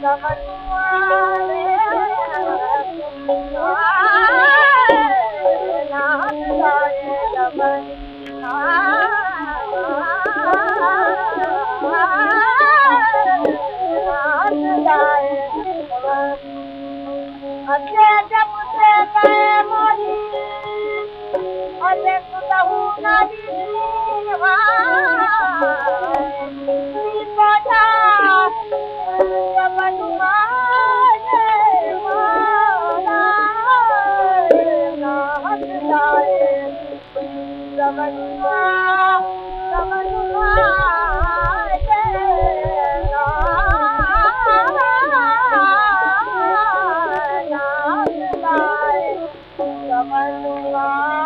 न लाए रम रम